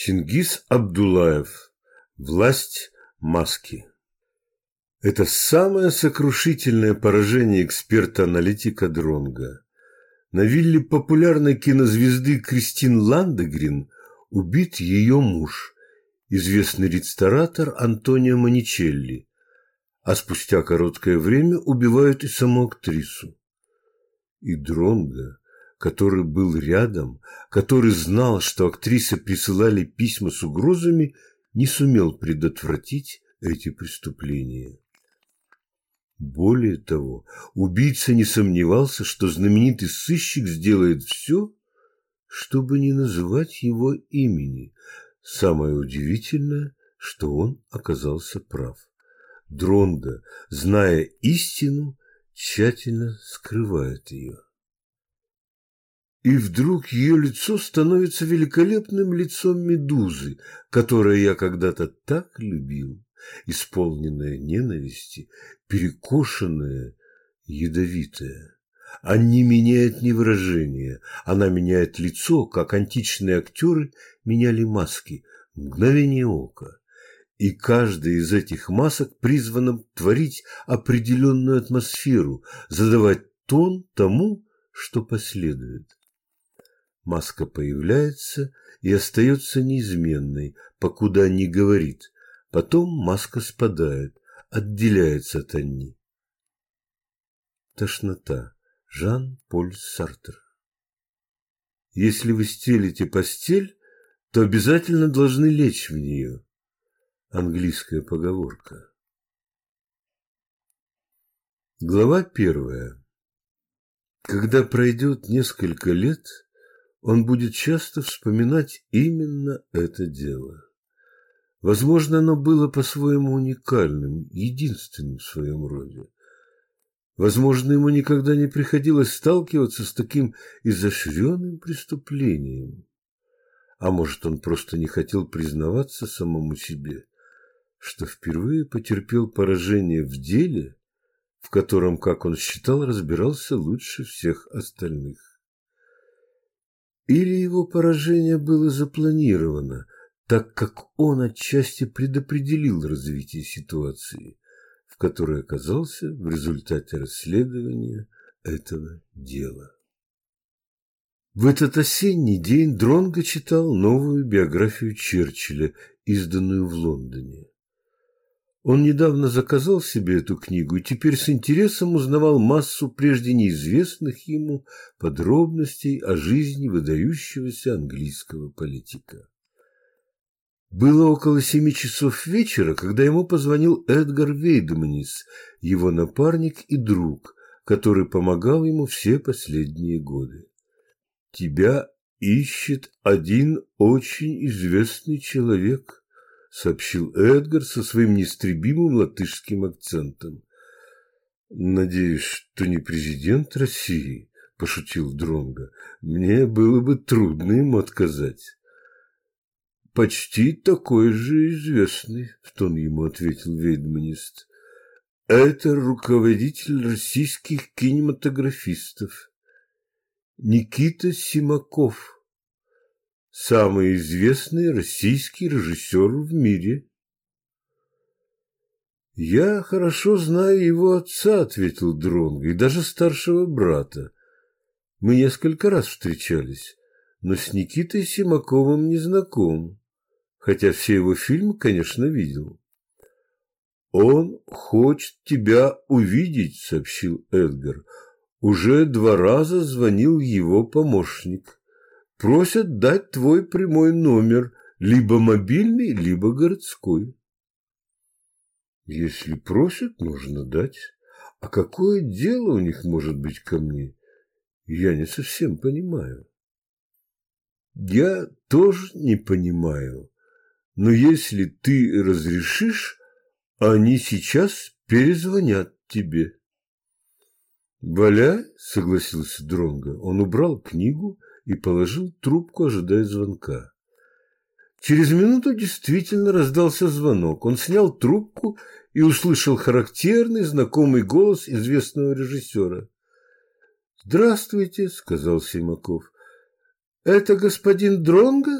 Чингис Абдулаев. Власть маски. Это самое сокрушительное поражение эксперта-аналитика Дронга. На вилле популярной кинозвезды Кристин Ландегрин убит ее муж, известный ресторатор Антонио Маничелли, а спустя короткое время убивают и саму актрису. И Дронга, который был рядом, который знал, что актрисе присылали письма с угрозами, не сумел предотвратить эти преступления. Более того, убийца не сомневался, что знаменитый сыщик сделает все, чтобы не называть его имени. Самое удивительное, что он оказался прав. Дронго, зная истину, тщательно скрывает ее. И вдруг ее лицо становится великолепным лицом медузы, которое я когда-то так любил, исполненное ненависти, перекошенное, ядовитое. Она не меняет ни выражения, она меняет лицо, как античные актеры меняли маски, мгновение ока. И каждая из этих масок призвана творить определенную атмосферу, задавать тон тому, что последует. Маска появляется и остается неизменной, покуда не говорит. Потом маска спадает, отделяется от Анни. Тошнота. Жан-Поль Сартер. Если вы стелите постель, то обязательно должны лечь в нее. Английская поговорка. Глава первая. Когда пройдет несколько лет, он будет часто вспоминать именно это дело. Возможно, оно было по-своему уникальным, единственным в своем роде. Возможно, ему никогда не приходилось сталкиваться с таким изощренным преступлением. А может, он просто не хотел признаваться самому себе, что впервые потерпел поражение в деле, в котором, как он считал, разбирался лучше всех остальных. Или его поражение было запланировано, так как он отчасти предопределил развитие ситуации – который оказался в результате расследования этого дела. В этот осенний день Дронго читал новую биографию Черчилля, изданную в Лондоне. Он недавно заказал себе эту книгу и теперь с интересом узнавал массу прежде неизвестных ему подробностей о жизни выдающегося английского политика. Было около семи часов вечера, когда ему позвонил Эдгар Вейдманис, его напарник и друг, который помогал ему все последние годы. «Тебя ищет один очень известный человек», — сообщил Эдгар со своим неистребимым латышским акцентом. «Надеюсь, что не президент России», — пошутил Дронго. «Мне было бы трудно ему отказать» почти такой же известный, в тон ему ответил ведьманист. Это руководитель российских кинематографистов. Никита Симаков, самый известный российский режиссер в мире. «Я хорошо знаю его отца», — ответил Дронго, — «и даже старшего брата. Мы несколько раз встречались, но с Никитой Симаковым не знаком хотя все его фильмы, конечно, видел. «Он хочет тебя увидеть», — сообщил Эдгар. «Уже два раза звонил его помощник. Просят дать твой прямой номер, либо мобильный, либо городской». «Если просят, нужно дать. А какое дело у них может быть ко мне? Я не совсем понимаю». «Я тоже не понимаю», но если ты разрешишь, они сейчас перезвонят тебе. Валя, согласился Дронго. Он убрал книгу и положил трубку, ожидая звонка. Через минуту действительно раздался звонок. Он снял трубку и услышал характерный, знакомый голос известного режиссера. «Здравствуйте», — сказал Симаков. «Это господин Дронго?»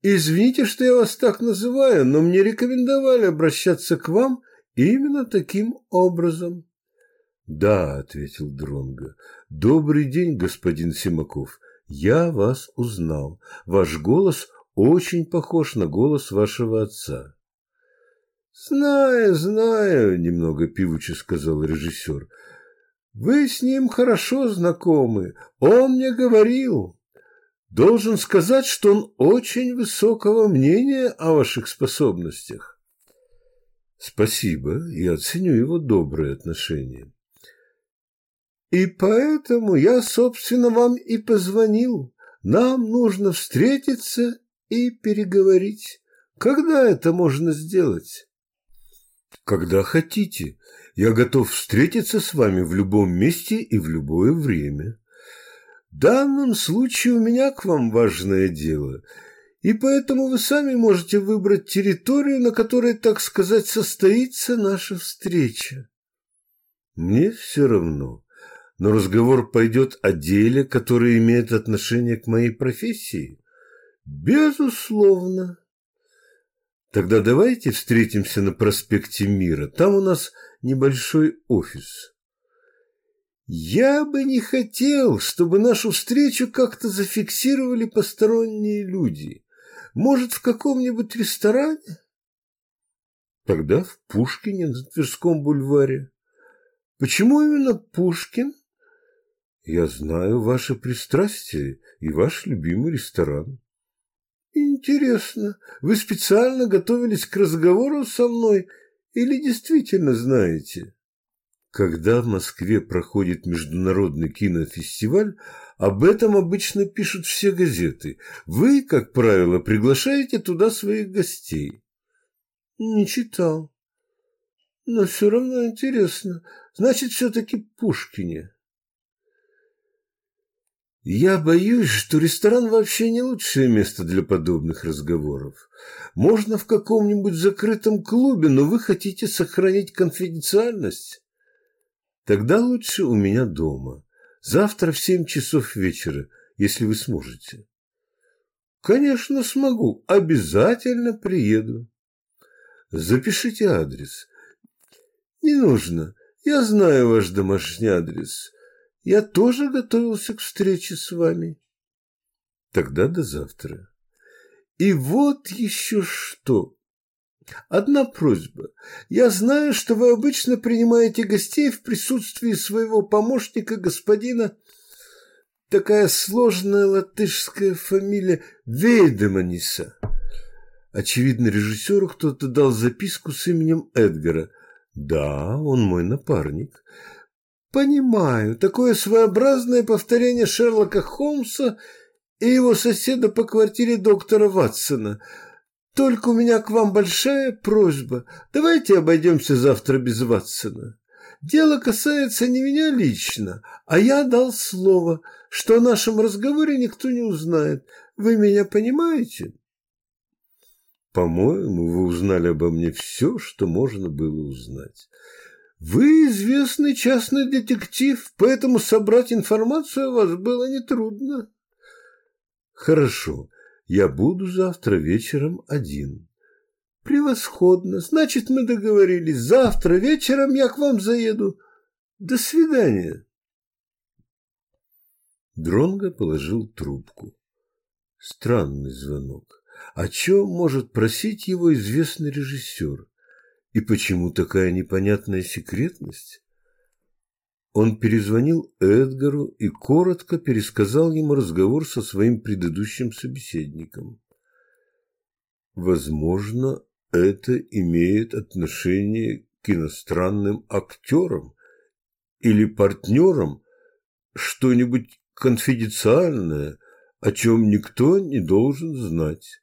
Извините, что я вас так называю, но мне рекомендовали обращаться к вам именно таким образом. Да, ответил Дронго. Добрый день, господин Симаков. Я вас узнал. Ваш голос очень похож на голос вашего отца. Знаю, знаю, немного пивуче сказал режиссер. Вы с ним хорошо знакомы. Он мне говорил. Должен сказать, что он очень высокого мнения о ваших способностях. Спасибо, я оценю его добрые отношения. И поэтому я, собственно, вам и позвонил. Нам нужно встретиться и переговорить. Когда это можно сделать? Когда хотите. Я готов встретиться с вами в любом месте и в любое время. В данном случае у меня к вам важное дело, и поэтому вы сами можете выбрать территорию, на которой, так сказать, состоится наша встреча. Мне все равно, но разговор пойдет о деле, которое имеет отношение к моей профессии. Безусловно. Тогда давайте встретимся на проспекте Мира. Там у нас небольшой офис. Я бы не хотел, чтобы нашу встречу как-то зафиксировали посторонние люди. Может, в каком-нибудь ресторане? Тогда в Пушкине на Тверском бульваре. Почему именно Пушкин? Я знаю ваше пристрастие и ваш любимый ресторан. Интересно, вы специально готовились к разговору со мной или действительно знаете? Когда в Москве проходит международный кинофестиваль, об этом обычно пишут все газеты. Вы, как правило, приглашаете туда своих гостей. Не читал. Но все равно интересно. Значит, все-таки Пушкине. Я боюсь, что ресторан вообще не лучшее место для подобных разговоров. Можно в каком-нибудь закрытом клубе, но вы хотите сохранить конфиденциальность. Тогда лучше у меня дома. Завтра в семь часов вечера, если вы сможете. Конечно, смогу. Обязательно приеду. Запишите адрес. Не нужно. Я знаю ваш домашний адрес. Я тоже готовился к встрече с вами. Тогда до завтра. И вот еще что. Одна просьба. Я знаю, что вы обычно принимаете гостей в присутствии своего помощника, господина... Такая сложная латышская фамилия Вейдеманиса. Очевидно, режиссеру кто-то дал записку с именем Эдгара. Да, он мой напарник. Понимаю, такое своеобразное повторение Шерлока Холмса и его соседа по квартире доктора Ватсона – только у меня к вам большая просьба. Давайте обойдемся завтра без Ватсона. Дело касается не меня лично, а я дал слово, что о нашем разговоре никто не узнает. Вы меня понимаете? По-моему, вы узнали обо мне все, что можно было узнать. Вы известный частный детектив, поэтому собрать информацию о вас было нетрудно. Хорошо. Я буду завтра вечером один. Превосходно. Значит, мы договорились. Завтра вечером я к вам заеду. До свидания. Дронго положил трубку. Странный звонок. О чем может просить его известный режиссер? И почему такая непонятная секретность? Он перезвонил Эдгару и коротко пересказал ему разговор со своим предыдущим собеседником. Возможно, это имеет отношение к иностранным актерам или партнерам, что-нибудь конфиденциальное, о чем никто не должен знать,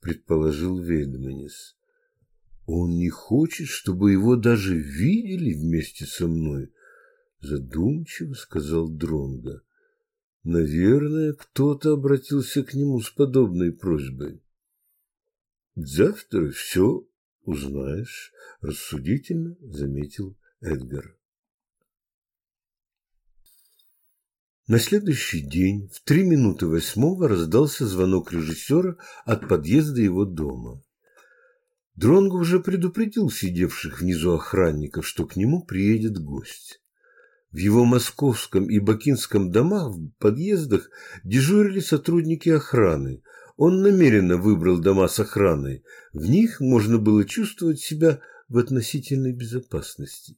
предположил Ведманис. Он не хочет, чтобы его даже видели вместе со мной, задумчиво сказал Дронга. Наверное, кто-то обратился к нему с подобной просьбой. Завтра все узнаешь, рассудительно заметил Эдгар. На следующий день в три минуты восьмого раздался звонок режиссера от подъезда его дома. Дронго уже предупредил сидевших внизу охранников, что к нему приедет гость. В его московском и бакинском домах в подъездах дежурили сотрудники охраны. Он намеренно выбрал дома с охраной. В них можно было чувствовать себя в относительной безопасности.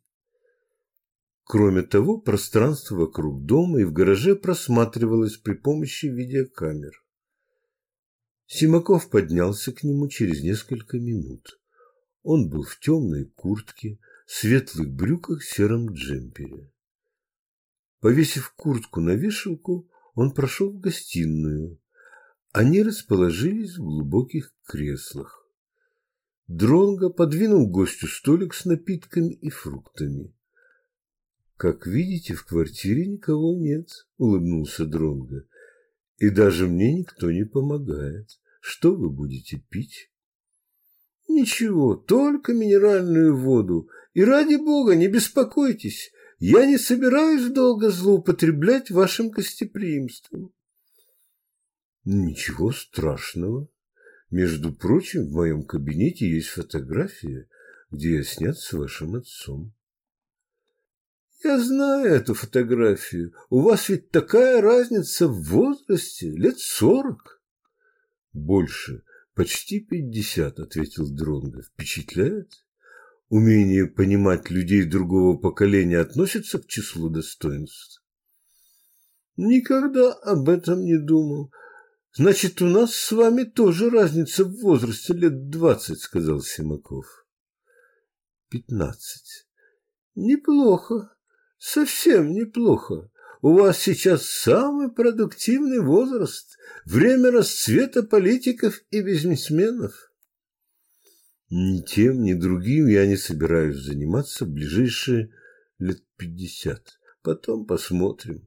Кроме того, пространство вокруг дома и в гараже просматривалось при помощи видеокамер. Симаков поднялся к нему через несколько минут. Он был в темной куртке, светлых брюках, сером джемпере. Повесив куртку на вешалку, он прошел в гостиную. Они расположились в глубоких креслах. Дронго подвинул гостю столик с напитками и фруктами. Как видите, в квартире никого нет, улыбнулся Дронго. И даже мне никто не помогает. Что вы будете пить? Ничего, только минеральную воду. И ради бога, не беспокойтесь, я не собираюсь долго злоупотреблять вашим гостеприимством. Ничего страшного. Между прочим, в моем кабинете есть фотография, где я снят с вашим отцом. Я знаю эту фотографию. У вас ведь такая разница в возрасте, лет сорок. Больше, почти пятьдесят, ответил Дронго. Впечатляет? Умение понимать людей другого поколения относится к числу достоинств? Никогда об этом не думал. Значит, у нас с вами тоже разница в возрасте лет двадцать, сказал Симаков. Пятнадцать. Неплохо. Совсем неплохо. У вас сейчас самый продуктивный возраст, время расцвета политиков и бизнесменов. Ни тем, ни другим я не собираюсь заниматься в ближайшие лет пятьдесят. Потом посмотрим.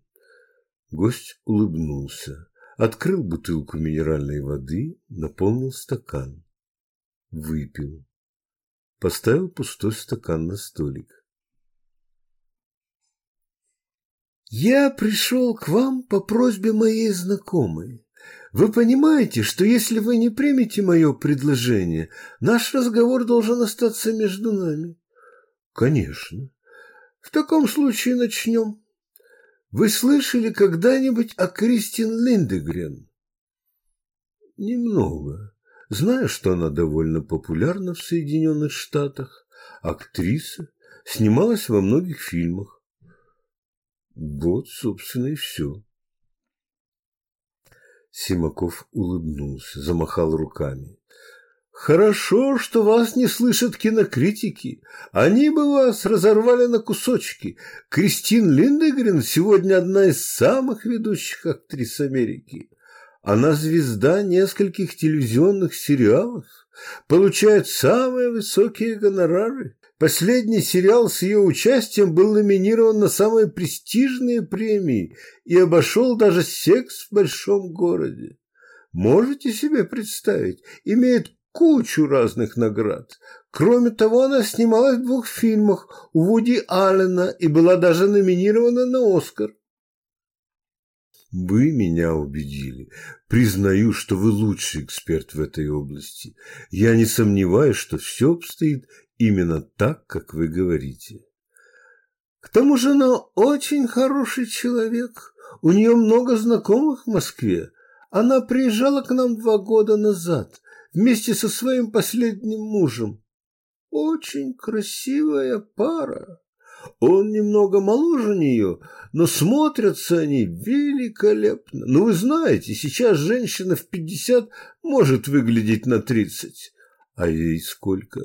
Гость улыбнулся, открыл бутылку минеральной воды, наполнил стакан. Выпил. Поставил пустой стакан на столик. Я пришел к вам по просьбе моей знакомой. Вы понимаете, что если вы не примете мое предложение, наш разговор должен остаться между нами? Конечно. В таком случае начнем. Вы слышали когда-нибудь о Кристин Линдегрен? Немного. Знаю, что она довольно популярна в Соединенных Штатах. Актриса, снималась во многих фильмах. Вот, собственно, и все. Симаков улыбнулся, замахал руками. Хорошо, что вас не слышат кинокритики. Они бы вас разорвали на кусочки. Кристин Линдегрен сегодня одна из самых ведущих актрис Америки. Она звезда нескольких телевизионных сериалов, получает самые высокие гонорары. Последний сериал с ее участием был номинирован на самые престижные премии и обошел даже «Секс в большом городе». Можете себе представить, имеет кучу разных наград. Кроме того, она снималась в двух фильмах у Вуди Аллена и была даже номинирована на «Оскар». Вы меня убедили. Признаю, что вы лучший эксперт в этой области. Я не сомневаюсь, что все обстоит именно так, как вы говорите. К тому же она очень хороший человек. У нее много знакомых в Москве. Она приезжала к нам два года назад вместе со своим последним мужем. Очень красивая пара. Он немного моложе нее, но смотрятся они великолепно. Ну, вы знаете, сейчас женщина в пятьдесят может выглядеть на тридцать. А ей сколько?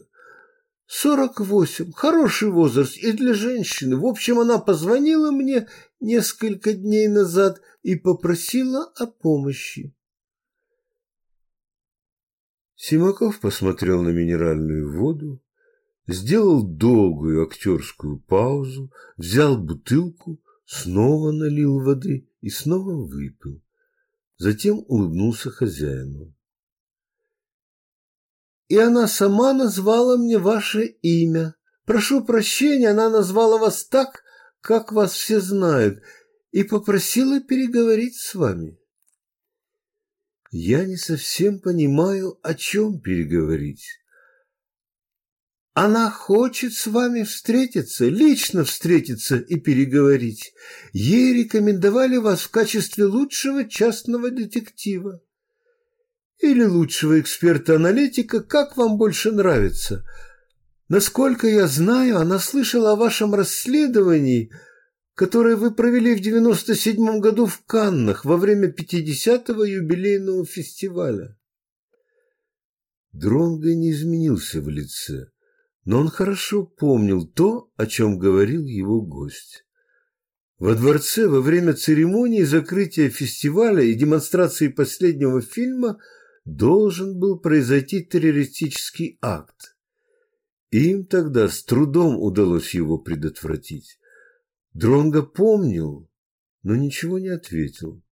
Сорок восемь. Хороший возраст и для женщины. В общем, она позвонила мне несколько дней назад и попросила о помощи. Симаков посмотрел на минеральную воду, сделал долгую актерскую паузу, взял бутылку, снова налил воды и снова выпил. Затем улыбнулся хозяину и она сама назвала мне ваше имя. Прошу прощения, она назвала вас так, как вас все знают. и попросила переговорить с вами. Я не совсем понимаю, о чем переговорить. Она хочет с вами встретиться, лично встретиться и переговорить. Ей рекомендовали вас в качестве лучшего частного детектива. Или лучшего эксперта-аналитика, как вам больше нравится. Насколько я знаю, она слышала о вашем расследовании – которое вы провели в 97 году в Каннах во время 50-го юбилейного фестиваля. Дронго не изменился в лице, но он хорошо помнил то, о чем говорил его гость. Во дворце во время церемонии закрытия фестиваля и демонстрации последнего фильма должен был произойти террористический акт. Им тогда с трудом удалось его предотвратить. Дронго помнил, но ничего не ответил.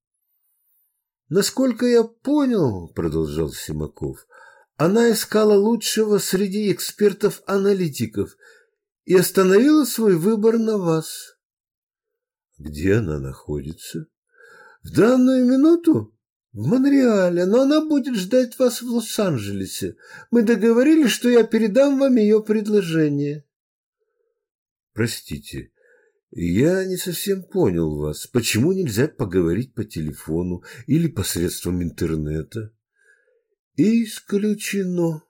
«Насколько я понял, — продолжал Симаков, — она искала лучшего среди экспертов-аналитиков и остановила свой выбор на вас». «Где она находится?» «В данную минуту в Монреале, но она будет ждать вас в Лос-Анджелесе. Мы договорились, что я передам вам ее предложение». «Простите, я не совсем понял вас. Почему нельзя поговорить по телефону или посредством интернета? Исключено.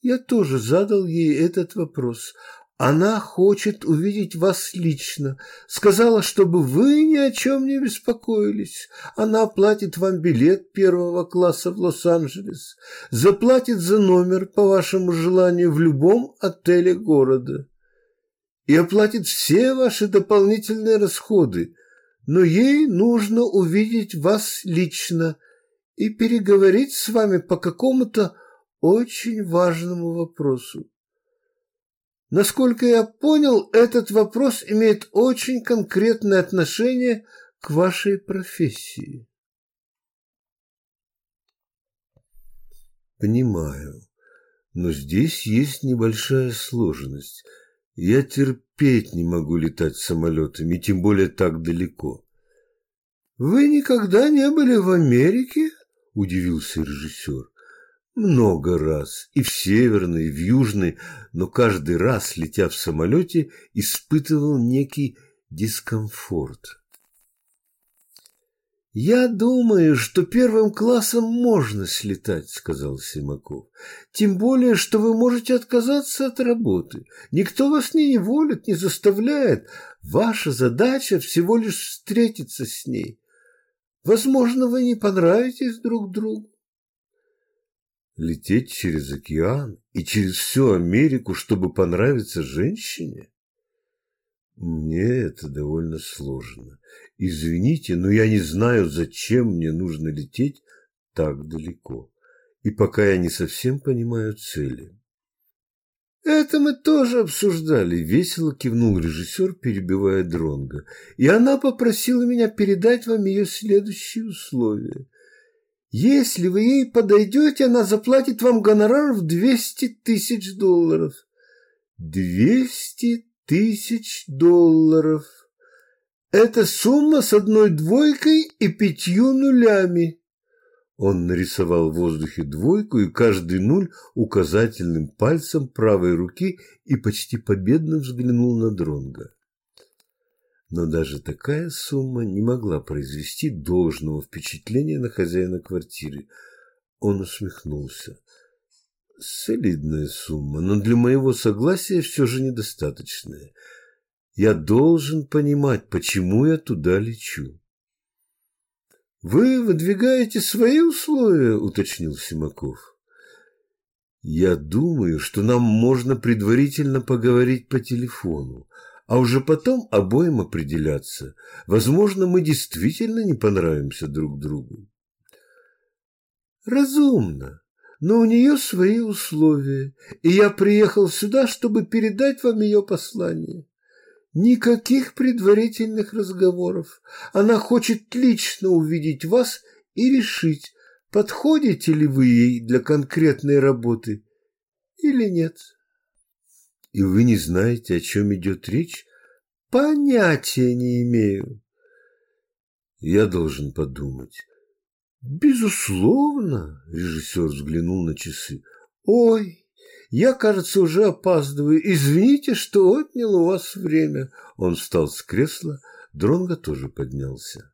Я тоже задал ей этот вопрос. Она хочет увидеть вас лично. Сказала, чтобы вы ни о чем не беспокоились. Она оплатит вам билет первого класса в Лос-Анджелес, заплатит за номер по вашему желанию в любом отеле города и оплатит все ваши дополнительные расходы, но ей нужно увидеть вас лично и переговорить с вами по какому-то очень важному вопросу. Насколько я понял, этот вопрос имеет очень конкретное отношение к вашей профессии. Понимаю, но здесь есть небольшая сложность – я терпеть не могу летать самолетами, тем более так далеко. Вы никогда не были в Америке? Удивился режиссер. Много раз, и в Северной, и в Южной, но каждый раз, летя в самолете, испытывал некий дискомфорт. «Я думаю, что первым классом можно слетать», — сказал Симаков. «Тем более, что вы можете отказаться от работы. Никто вас не неволит, не заставляет. Ваша задача всего лишь встретиться с ней. Возможно, вы не понравитесь друг другу». Лететь через океан и через всю Америку, чтобы понравиться женщине? Мне это довольно сложно. Извините, но я не знаю, зачем мне нужно лететь так далеко. И пока я не совсем понимаю цели. Это мы тоже обсуждали, весело кивнул режиссер, перебивая Дронга. И она попросила меня передать вам ее следующие условия. Если вы ей подойдете, она заплатит вам гонорар в двести тысяч долларов. Двести тысяч долларов. Это сумма с одной двойкой и пятью нулями. Он нарисовал в воздухе двойку и каждый нуль указательным пальцем правой руки и почти победно взглянул на Дронга. Но даже такая сумма не могла произвести должного впечатления на хозяина квартиры. Он усмехнулся. Солидная сумма, но для моего согласия все же недостаточная. Я должен понимать, почему я туда лечу. «Вы выдвигаете свои условия?» – уточнил Симаков. «Я думаю, что нам можно предварительно поговорить по телефону, а уже потом обоим определяться. Возможно, мы действительно не понравимся друг другу». «Разумно но у нее свои условия, и я приехал сюда, чтобы передать вам ее послание. Никаких предварительных разговоров. Она хочет лично увидеть вас и решить, подходите ли вы ей для конкретной работы или нет. И вы не знаете, о чем идет речь? Понятия не имею. Я должен подумать. Безусловно, режиссер взглянул на часы. Ой, я, кажется, уже опаздываю. Извините, что отнял у вас время. Он встал с кресла, Дронго тоже поднялся.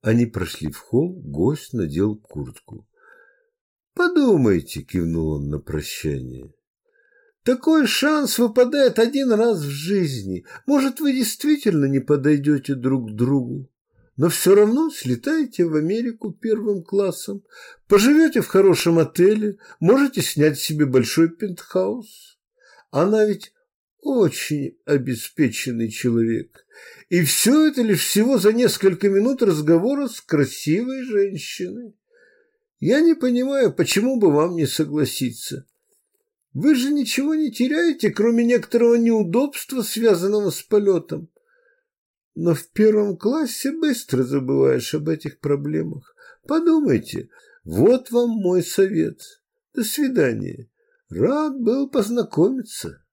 Они прошли в холл, гость надел куртку. «Подумайте», — кивнул он на прощание. «Такой шанс выпадает один раз в жизни. Может, вы действительно не подойдете друг к другу, но все равно слетаете в Америку первым классом, поживете в хорошем отеле, можете снять себе большой пентхаус. Она ведь очень обеспеченный человек. И все это лишь всего за несколько минут разговора с красивой женщиной. Я не понимаю, почему бы вам не согласиться. Вы же ничего не теряете, кроме некоторого неудобства, связанного с полетом. Но в первом классе быстро забываешь об этих проблемах. Подумайте, вот вам мой совет. До свидания. Рад был познакомиться.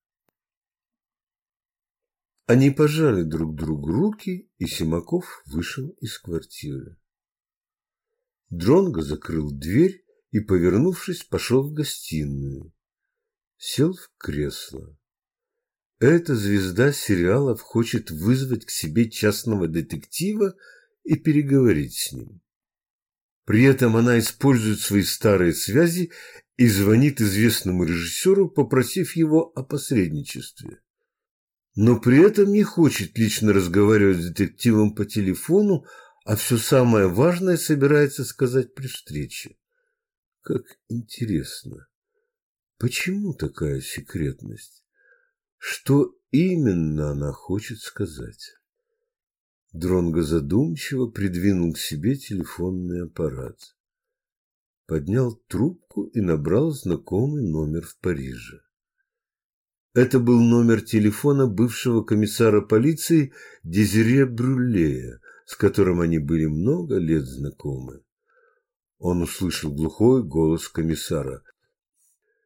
Они пожали друг другу руки, и Симаков вышел из квартиры. Дронго закрыл дверь и, повернувшись, пошел в гостиную. Сел в кресло. Эта звезда сериалов хочет вызвать к себе частного детектива и переговорить с ним. При этом она использует свои старые связи и звонит известному режиссеру, попросив его о посредничестве. Но при этом не хочет лично разговаривать с детективом по телефону, а все самое важное собирается сказать при встрече. Как интересно. Почему такая секретность? Что именно она хочет сказать? Дронго задумчиво придвинул к себе телефонный аппарат. Поднял трубку и набрал знакомый номер в Париже. Это был номер телефона бывшего комиссара полиции Дезире Брюлея, с которым они были много лет знакомы. Он услышал глухой голос комиссара.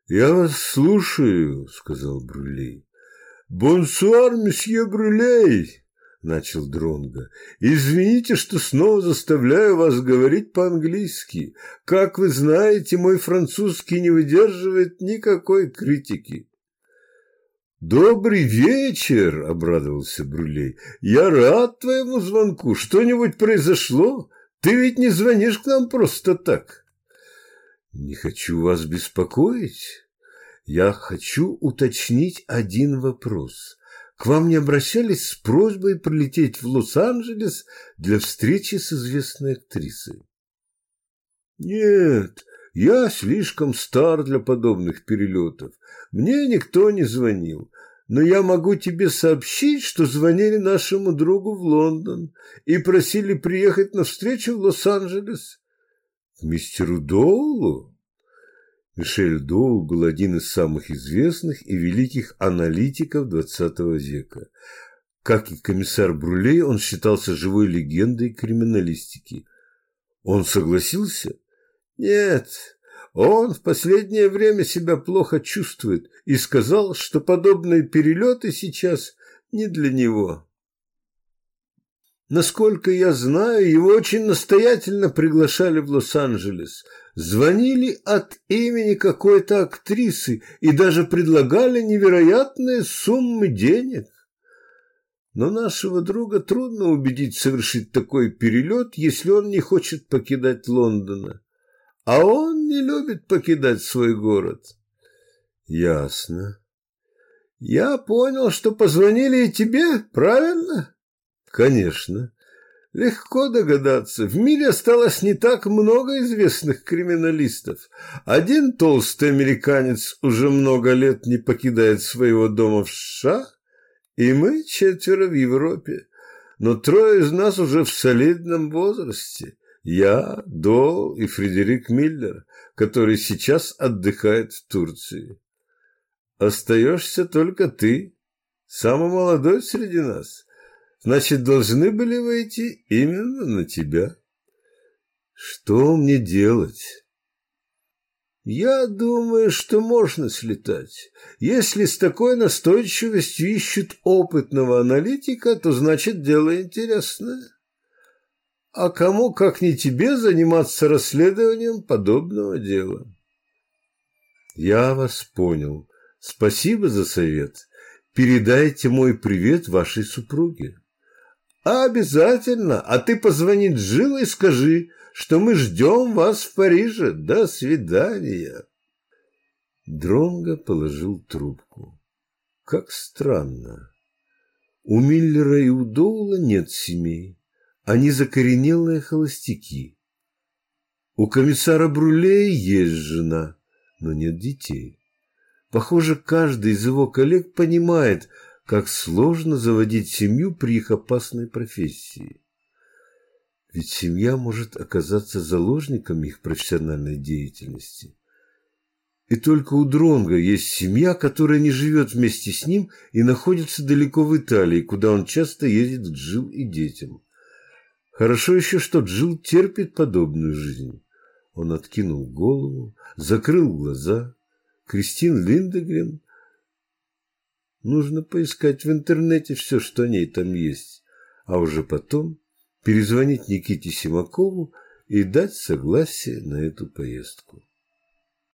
«Я вас слушаю», — сказал Брюлей. «Бонсуар, месье Брюлей», — начал Дронго. «Извините, что снова заставляю вас говорить по-английски. Как вы знаете, мой французский не выдерживает никакой критики». «Добрый вечер!» – обрадовался Брулей. «Я рад твоему звонку. Что-нибудь произошло? Ты ведь не звонишь к нам просто так». «Не хочу вас беспокоить. Я хочу уточнить один вопрос. К вам не обращались с просьбой прилететь в Лос-Анджелес для встречи с известной актрисой?» «Нет, я слишком стар для подобных перелетов. Мне никто не звонил. Но я могу тебе сообщить, что звонили нашему другу в Лондон и просили приехать на встречу в Лос-Анджелес. Мистеру Доулу? Мишель Доул был один из самых известных и великих аналитиков XX века. Как и комиссар Брулей, он считался живой легендой криминалистики. Он согласился? Нет, он в последнее время себя плохо чувствует и сказал, что подобные перелеты сейчас не для него. Насколько я знаю, его очень настоятельно приглашали в Лос-Анджелес. Звонили от имени какой-то актрисы и даже предлагали невероятные суммы денег. Но нашего друга трудно убедить совершить такой перелет, если он не хочет покидать Лондона. А он не любит покидать свой город. Ясно. Я понял, что позвонили и тебе, правильно? Конечно. Легко догадаться, в мире осталось не так много известных криминалистов. Один толстый американец уже много лет не покидает своего дома в США, и мы четверо в Европе. Но трое из нас уже в солидном возрасте. Я, Дол и Фредерик Миллер, который сейчас отдыхает в Турции. Остаешься только ты, самый молодой среди нас. Значит, должны были выйти именно на тебя. Что мне делать? Я думаю, что можно слетать. Если с такой настойчивостью ищут опытного аналитика, то значит дело интересное. А кому, как не тебе, заниматься расследованием подобного дела? Я вас понял. Спасибо за совет. Передайте мой привет вашей супруге. Обязательно. А ты позвони Джилл и скажи, что мы ждем вас в Париже. До свидания. Дронго положил трубку. Как странно. У Миллера и у Доула нет семей. Они закоренелые холостяки. У комиссара Брулея есть жена, но нет детей. Похоже, каждый из его коллег понимает, как сложно заводить семью при их опасной профессии. Ведь семья может оказаться заложником их профессиональной деятельности. И только у Дронга есть семья, которая не живет вместе с ним и находится далеко в Италии, куда он часто ездит к Джил и детям. Хорошо еще, что Джил терпит подобную жизнь. Он откинул голову, закрыл глаза. Кристин Линдегрен. Нужно поискать в интернете все, что о ней там есть, а уже потом перезвонить Никите Симакову и дать согласие на эту поездку.